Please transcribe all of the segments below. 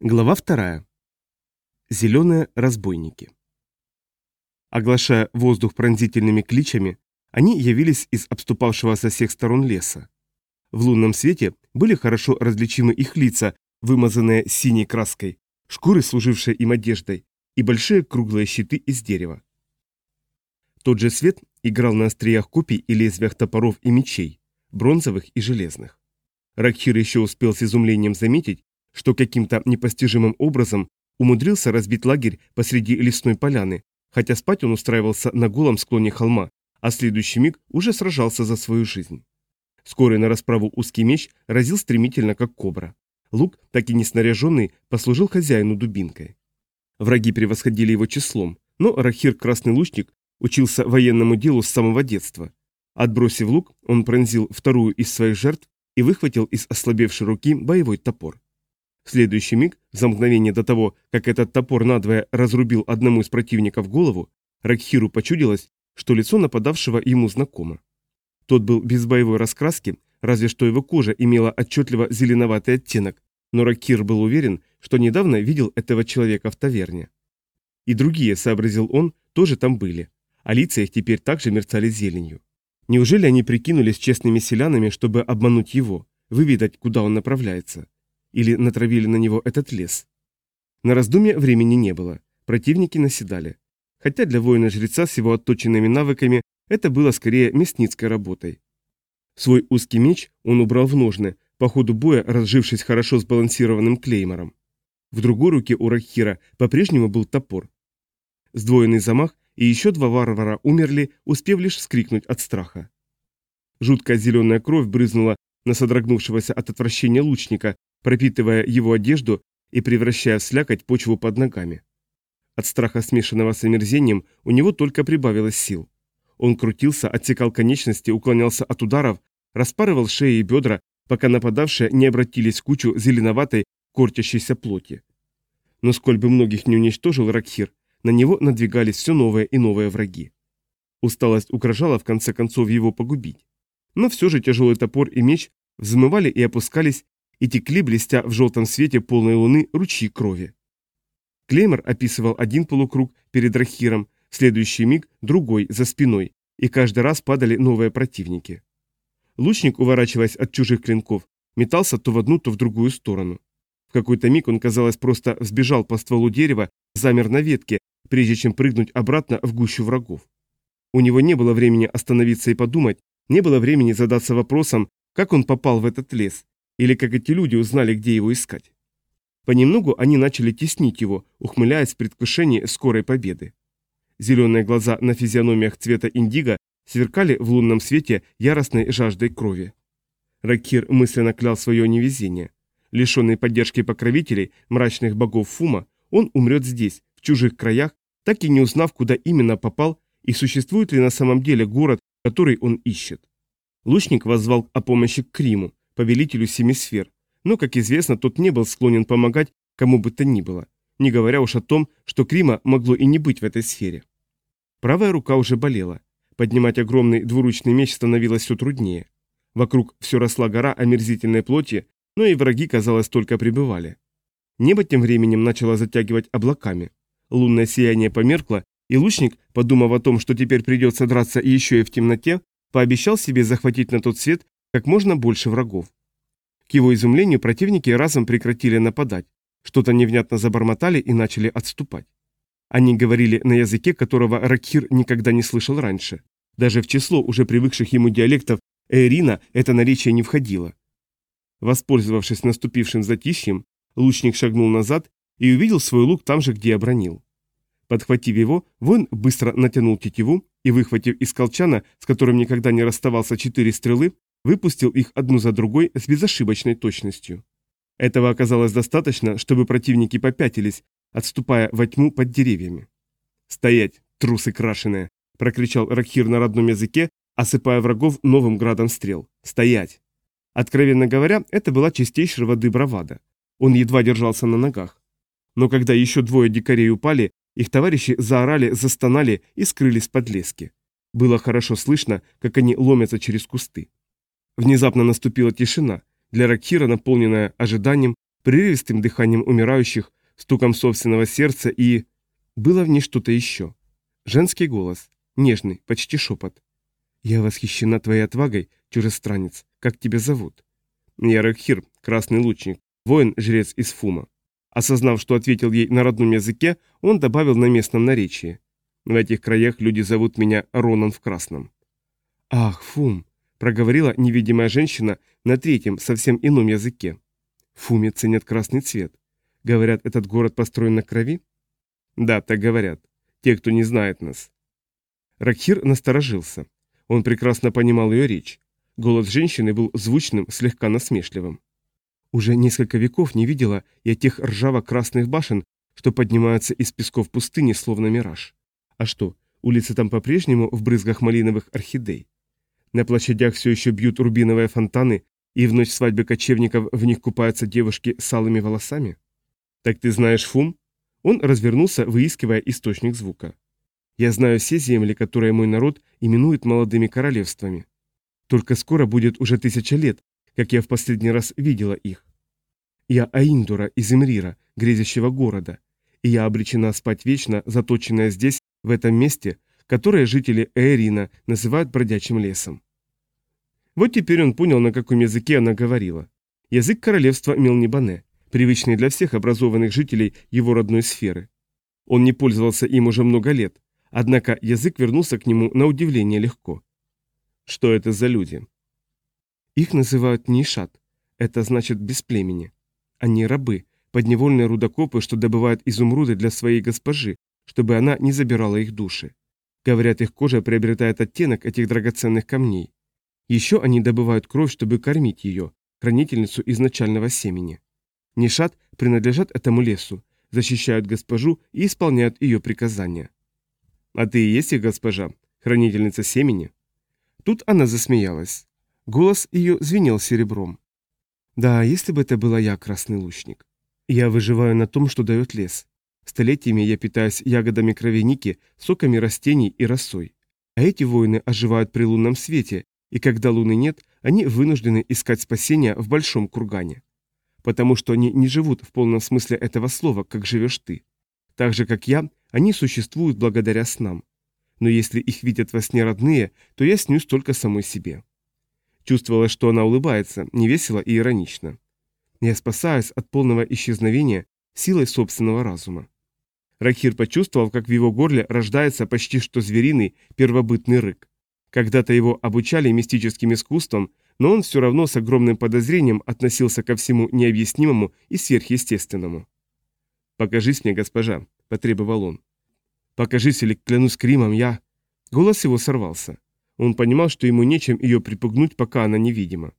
Глава вторая. Зеленые разбойники. Оглашая воздух пронзительными кличами, они явились из обступавшего со всех сторон леса. В лунном свете были хорошо различимы их лица, вымазанные синей краской, шкуры, служившие им одеждой, и большие круглые щиты из дерева. Тот же свет играл на остриях копий и лезвиях топоров и мечей, бронзовых и железных. Ракхир еще успел с изумлением заметить, что каким-то непостижимым образом умудрился разбить лагерь посреди лесной поляны, хотя спать он устраивался на голом склоне холма, а следующий миг уже сражался за свою жизнь. Скорый на расправу узкий меч разил стремительно, как кобра. Лук, так и не снаряженный, послужил хозяину дубинкой. Враги превосходили его числом, но Рахир, красный лучник, учился военному делу с самого детства. Отбросив лук, он пронзил вторую из своих жертв и выхватил из ослабевшей руки боевой топор. Следующий миг, за мгновение до того, как этот топор надвое разрубил одному из противников голову, Ракхиру почудилось, что лицо нападавшего ему знакомо. Тот был без боевой раскраски, разве что его кожа имела отчетливо зеленоватый оттенок, но Ракхир был уверен, что недавно видел этого человека в таверне. И другие, сообразил он, тоже там были, а лица их теперь также мерцали зеленью. Неужели они прикинулись честными селянами, чтобы обмануть его, выведать, куда он направляется? Или натравили на него этот лес? На раздумье времени не было. Противники наседали. Хотя для воина-жреца с его отточенными навыками это было скорее мясницкой работой. Свой узкий меч он убрал в ножны, по ходу боя разжившись хорошо сбалансированным клеймором. В другой руке у Рахира по-прежнему был топор. Сдвоенный замах, и еще два варвара умерли, успев лишь вскрикнуть от страха. Жуткая зеленая кровь брызнула на содрогнувшегося от отвращения лучника, пропитывая его одежду и превращая в слякоть почву под ногами. От страха, смешанного с омерзением, у него только прибавилось сил. Он крутился, отсекал конечности, уклонялся от ударов, распарывал шеи и бедра, пока нападавшие не обратились в кучу зеленоватой, кортящейся плоти. Но сколь бы многих не уничтожил Ракхир, на него надвигались все новые и новые враги. Усталость угрожала в конце концов его погубить. Но все же тяжелый топор и меч взмывали и опускались, и текли, блестя в желтом свете полной луны, ручьи крови. Клеймор описывал один полукруг перед Рахиром, следующий миг другой за спиной, и каждый раз падали новые противники. Лучник, уворачиваясь от чужих клинков, метался то в одну, то в другую сторону. В какой-то миг он, казалось, просто сбежал по стволу дерева, замер на ветке, прежде чем прыгнуть обратно в гущу врагов. У него не было времени остановиться и подумать, не было времени задаться вопросом, как он попал в этот лес, или как эти люди узнали, где его искать. Понемногу они начали теснить его, ухмыляясь в предвкушении скорой победы. Зеленые глаза на физиономиях цвета индиго сверкали в лунном свете яростной жаждой крови. Ракир мысленно клял свое невезение. Лишенный поддержки покровителей, мрачных богов Фума, он умрет здесь, в чужих краях, так и не узнав, куда именно попал и существует ли на самом деле город, который он ищет. Лучник воззвал о помощи к Криму, повелителю семи сфер, но, как известно, тот не был склонен помогать кому бы то ни было, не говоря уж о том, что Крима могло и не быть в этой сфере. Правая рука уже болела. Поднимать огромный двуручный меч становилось все труднее. Вокруг все росла гора омерзительной плоти, но и враги, казалось, только прибывали. Небо тем временем начало затягивать облаками. Лунное сияние померкло, и лучник, подумав о том, что теперь придется драться еще и в темноте, пообещал себе захватить на тот свет как можно больше врагов. К его изумлению противники разом прекратили нападать, что-то невнятно забормотали и начали отступать. Они говорили на языке, которого Ракхир никогда не слышал раньше. Даже в число уже привыкших ему диалектов Эйрина это наречие не входило. Воспользовавшись наступившим затишьем, лучник шагнул назад и увидел свой лук там же, где обронил. Подхватив его, воин быстро натянул тетиву и, выхватив из колчана, с которым никогда не расставался четыре стрелы, выпустил их одну за другой с безошибочной точностью. Этого оказалось достаточно, чтобы противники попятились, отступая во тьму под деревьями. «Стоять, трусы крашеные!» – прокричал Ракхир на родном языке, осыпая врагов новым градом стрел. «Стоять!» Откровенно говоря, это была чистейшая воды бравада. Он едва держался на ногах. Но когда еще двое дикарей упали, их товарищи заорали, застонали и скрылись под лески. Было хорошо слышно, как они ломятся через кусты. Внезапно наступила тишина, для Ракхира наполненная ожиданием, прерывистым дыханием умирающих, стуком собственного сердца и... Было в ней что-то еще. Женский голос, нежный, почти шепот. «Я восхищена твоей отвагой, чужестранец. Как тебя зовут?» «Я Ракхир, красный лучник, воин-жрец из Фума». Осознав, что ответил ей на родном языке, он добавил на местном наречии. «В этих краях люди зовут меня Ронан в красном». «Ах, Фум!» – проговорила невидимая женщина на третьем, совсем ином языке. В Фуме ценят красный цвет. Говорят, этот город построен на крови? Да, так говорят. Те, кто не знает нас. Ракхир насторожился. Он прекрасно понимал ее речь. Голос женщины был звучным, слегка насмешливым. Уже несколько веков не видела я тех ржаво-красных башен, что поднимаются из песков пустыни, словно мираж. А что, улицы там по-прежнему в брызгах малиновых орхидей? На площадях все еще бьют рубиновые фонтаны, и в ночь свадьбы кочевников в них купаются девушки с алыми волосами? Так ты знаешь Фум? Он развернулся, выискивая источник звука. Я знаю все земли, которые мой народ именует молодыми королевствами. Только скоро будет уже тысяча лет, как я в последний раз видела их. Я Аиндура из Имрира, грезящего города, и я обречена спать вечно, заточенная здесь, в этом месте, которое жители Эйрина называют бродячим лесом. Вот теперь он понял, на каком языке она говорила. Язык королевства Мелнибане, привычный для всех образованных жителей его родной сферы. Он не пользовался им уже много лет, однако язык вернулся к нему на удивление легко. Что это за люди? Их называют нишат, это значит без племени. Они рабы, подневольные рудокопы, что добывают изумруды для своей госпожи, чтобы она не забирала их души. Говорят, их кожа приобретает оттенок этих драгоценных камней. Еще они добывают кровь, чтобы кормить ее, хранительницу изначального семени. Нишат принадлежат этому лесу, защищают госпожу и исполняют ее приказания. А ты и есть их госпожа, хранительница семени? Тут она засмеялась. Голос ее звенел серебром. Да, если бы это была я, красный лучник. Я выживаю на том, что дает лес. Столетиями я питаюсь ягодами кровяники, соками растений и росой. А эти воины оживают при лунном свете, и когда луны нет, они вынуждены искать спасения в большом кургане. Потому что они не живут в полном смысле этого слова, как живешь ты. Так же, как я, они существуют благодаря снам. Но если их видят во сне родные, то я снюсь только самой себе. Чувствовала, что она улыбается, невесело и иронично. Я спасаюсь от полного исчезновения силой собственного разума. Рахир почувствовал, как в его горле рождается почти что звериный первобытный рык. Когда-то его обучали мистическим искусствам, но он все равно с огромным подозрением относился ко всему необъяснимому и сверхъестественному. «Покажись мне, госпожа», — потребовал он. «Покажись или клянусь Кримом, я...» Голос его сорвался. Он понимал, что ему нечем ее припугнуть, пока она невидима.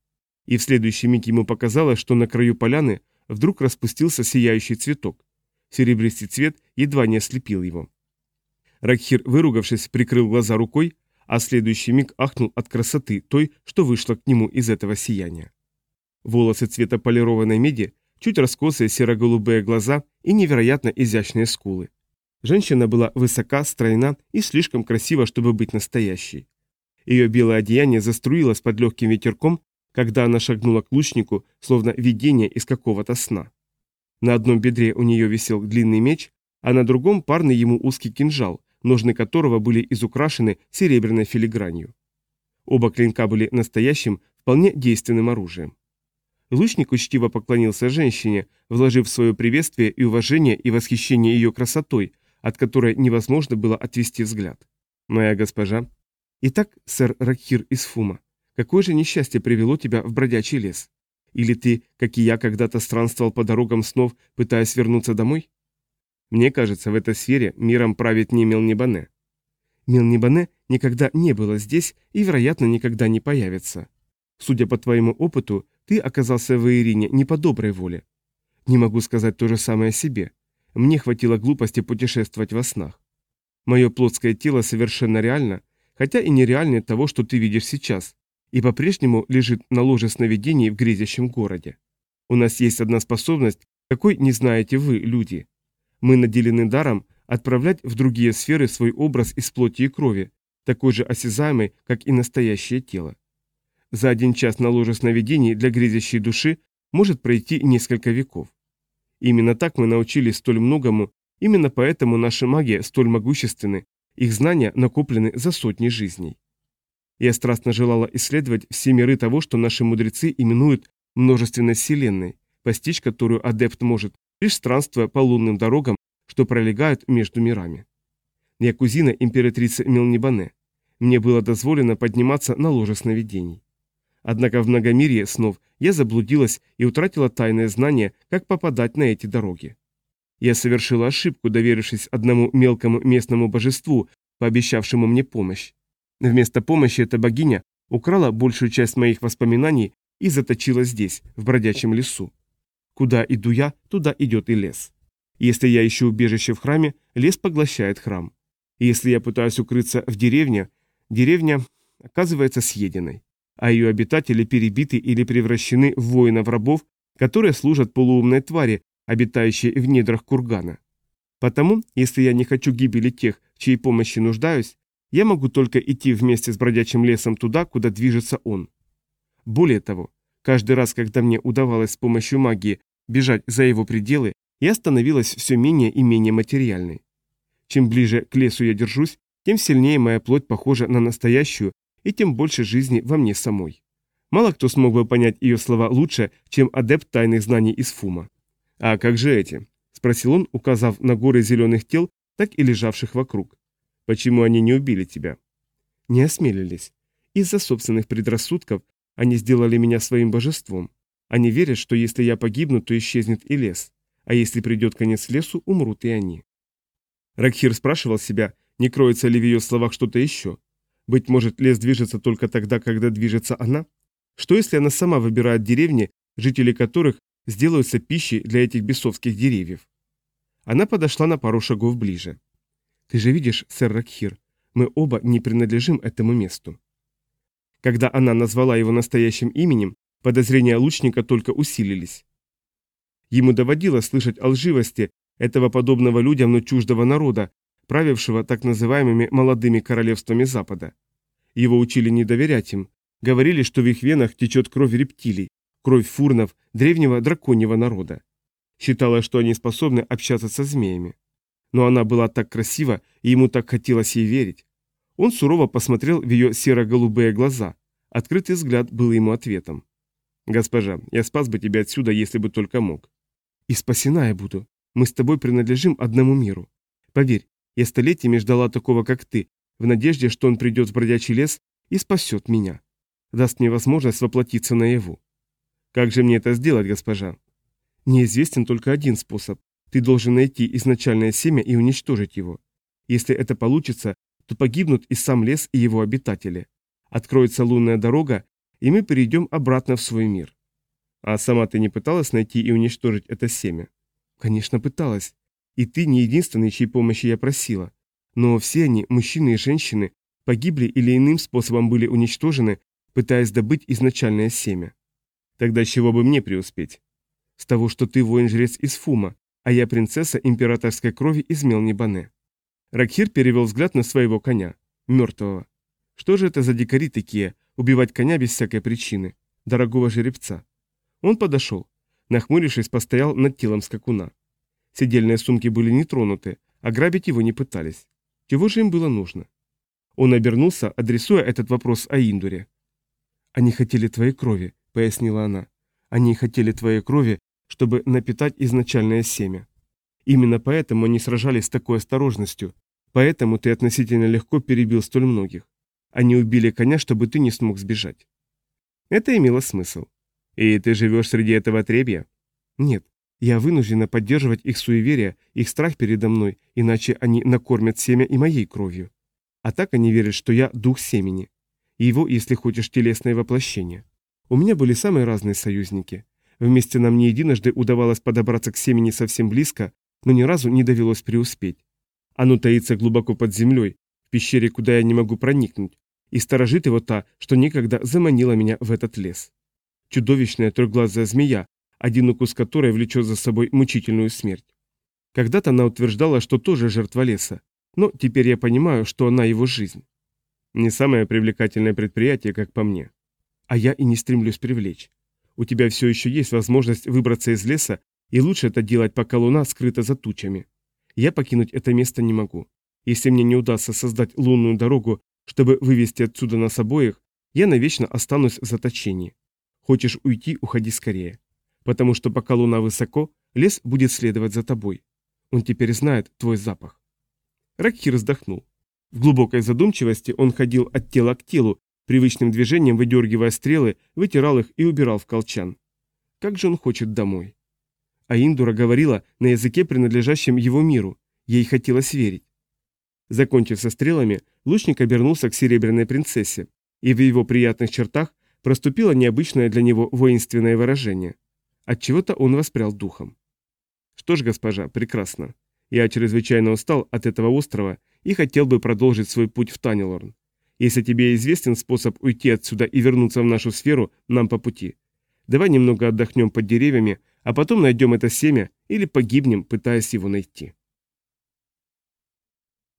И в следующий миг ему показалось, что на краю поляны вдруг распустился сияющий цветок. Серебристый цвет едва не ослепил его. Ракхир, выругавшись, прикрыл глаза рукой, а следующий миг ахнул от красоты той, что вышла к нему из этого сияния. Волосы цвета полированной меди, чуть раскосые серо-голубые глаза и невероятно изящные скулы. Женщина была высока, стройна и слишком красива, чтобы быть настоящей. Ее белое одеяние заструилось под легким ветерком, когда она шагнула к лучнику, словно видение из какого-то сна. На одном бедре у нее висел длинный меч, а на другом парный ему узкий кинжал, ножны которого были изукрашены серебряной филигранью. Оба клинка были настоящим, вполне действенным оружием. Лучник учтиво поклонился женщине, вложив свое приветствие и уважение и восхищение ее красотой, от которой невозможно было отвести взгляд. «Моя госпожа», Итак, сэр Ракхир из Фума, какое же несчастье привело тебя в бродячий лес? Или ты, как и я, когда-то странствовал по дорогам снов, пытаясь вернуться домой? Мне кажется, в этой сфере миром правит не Мелнибане. Мелнибане никогда не было здесь и, вероятно, никогда не появится. Судя по твоему опыту, ты оказался в Ирине не по доброй воле. Не могу сказать то же самое о себе. Мне хватило глупости путешествовать во снах. Мое плотское тело совершенно реально, хотя и нереальнее того, что ты видишь сейчас, и по-прежнему лежит на ложе сновидений в грезящем городе. У нас есть одна способность, какой не знаете вы, люди. Мы наделены даром отправлять в другие сферы свой образ из плоти и крови, такой же осязаемый, как и настоящее тело. За один час на ложе сновидений для грезящей души может пройти несколько веков. Именно так мы научились столь многому, именно поэтому наши маги столь могущественны, их знания накоплены за сотни жизней. Я страстно желала исследовать все миры того, что наши мудрецы именуют множественной вселенной, постичь которую адепт может, лишь странствуя по лунным дорогам, что пролегают между мирами. Я кузина императрицы Мелнибане. Мне было дозволено подниматься на ложе сновидений. Однако в многомирье снов я заблудилась и утратила тайное знание, как попадать на эти дороги. Я совершила ошибку, доверившись одному мелкому местному божеству, пообещавшему мне помощь. Вместо помощи эта богиня украла большую часть моих воспоминаний и заточила здесь, в бродячем лесу. Куда иду я, туда идет и лес. Если я ищу убежище в храме, лес поглощает храм. если я пытаюсь укрыться в деревне, деревня оказывается съеденной а ее обитатели перебиты или превращены в воинов-рабов, которые служат полуумной твари, обитающей в недрах кургана. Потому, если я не хочу гибели тех, чьей помощи нуждаюсь, я могу только идти вместе с бродячим лесом туда, куда движется он. Более того, каждый раз, когда мне удавалось с помощью магии бежать за его пределы, я становилась все менее и менее материальной. Чем ближе к лесу я держусь, тем сильнее моя плоть похожа на настоящую, и тем больше жизни во мне самой. Мало кто смог бы понять ее слова лучше, чем адепт тайных знаний из Фума. «А как же эти?» – спросил он, указав на горы зеленых тел, так и лежавших вокруг. «Почему они не убили тебя?» «Не осмелились. Из-за собственных предрассудков они сделали меня своим божеством. Они верят, что если я погибну, то исчезнет и лес, а если придет конец лесу, умрут и они». Ракхир спрашивал себя, не кроется ли в ее словах что-то еще, быть может, лес движется только тогда, когда движется она? Что если она сама выбирает деревни, жители которых сделаются пищей для этих бесовских деревьев? Она подошла на пару шагов ближе. «Ты же видишь, сэр Ракхир, мы оба не принадлежим этому месту». Когда она назвала его настоящим именем, подозрения лучника только усилились. Ему доводилось слышать о лживости этого подобного людям, но чуждого народа, правившего так называемыми молодыми королевствами Запада. Его учили не доверять им, говорили, что в их венах течет кровь рептилий, кровь фурнов, древнего драконьего народа. Считала, что они способны общаться со змеями. Но она была так красива, и ему так хотелось ей верить. Он сурово посмотрел в ее серо-голубые глаза. Открытый взгляд был ему ответом. «Госпожа, я спас бы тебя отсюда, если бы только мог». «И спасена я буду. Мы с тобой принадлежим одному миру. Поверь, я столетиями ждала такого, как ты, в надежде, что он придет в бродячий лес и спасет меня. Даст мне возможность воплотиться наяву. Как же мне это сделать, госпожа? Неизвестен только один способ. Ты должен найти изначальное семя и уничтожить его. Если это получится, то погибнут и сам лес, и его обитатели. Откроется лунная дорога, и мы перейдем обратно в свой мир. А сама ты не пыталась найти и уничтожить это семя? Конечно, пыталась. И ты не единственный, чьей помощи я просила. Но все они, мужчины и женщины, погибли или иным способом были уничтожены, пытаясь добыть изначальное семя. Тогда чего бы мне преуспеть? С того, что ты воин-жрец из Фума, а я принцесса императорской крови из Мелнибане. Ракхир перевел взгляд на своего коня, мертвого. Что же это за дикари такие, убивать коня без всякой причины, дорогого жеребца? Он подошел, нахмурившись, постоял над телом скакуна. Сидельные сумки были не тронуты, а грабить его не пытались. Чего же им было нужно? Он обернулся, адресуя этот вопрос Аиндуре. «Они хотели твоей крови», — пояснила она. «Они хотели твоей крови, чтобы напитать изначальное семя. Именно поэтому они сражались с такой осторожностью, поэтому ты относительно легко перебил столь многих. Они убили коня, чтобы ты не смог сбежать». Это имело смысл. «И ты живешь среди этого требья?» «Нет, я вынуждена поддерживать их суеверие, их страх передо мной, иначе они накормят семя и моей кровью. А так они верят, что я дух семени. Его, если хочешь, телесное воплощение. У меня были самые разные союзники. Вместе нам не единожды удавалось подобраться к семени совсем близко, но ни разу не довелось преуспеть. Оно таится глубоко под землей, в пещере, куда я не могу проникнуть, и сторожит его та, что некогда заманила меня в этот лес. Чудовищная трехглазая змея, один укус которой влечет за собой мучительную смерть. Когда-то она утверждала, что тоже жертва леса, но теперь я понимаю, что она его жизнь. Не самое привлекательное предприятие, как по мне. А я и не стремлюсь привлечь. У тебя все еще есть возможность выбраться из леса, и лучше это делать, пока луна скрыта за тучами. Я покинуть это место не могу. Если мне не удастся создать лунную дорогу, чтобы вывести отсюда нас обоих, я навечно останусь в заточении. Хочешь уйти, уходи скорее. Потому что пока луна высоко, лес будет следовать за тобой. Он теперь знает твой запах. Ракхир вздохнул. В глубокой задумчивости он ходил от тела к телу, привычным движением выдергивая стрелы, вытирал их и убирал в колчан. Как же он хочет домой. А Индура говорила на языке, принадлежащем его миру. Ей хотелось верить. Закончив со стрелами, лучник обернулся к серебряной принцессе, и в его приятных чертах проступило необычное для него воинственное выражение. Отчего-то он воспрял духом. Что ж, госпожа, прекрасно. Я чрезвычайно устал от этого острова и хотел бы продолжить свой путь в Танилорн. Если тебе известен способ уйти отсюда и вернуться в нашу сферу, нам по пути. Давай немного отдохнем под деревьями, а потом найдем это семя или погибнем, пытаясь его найти.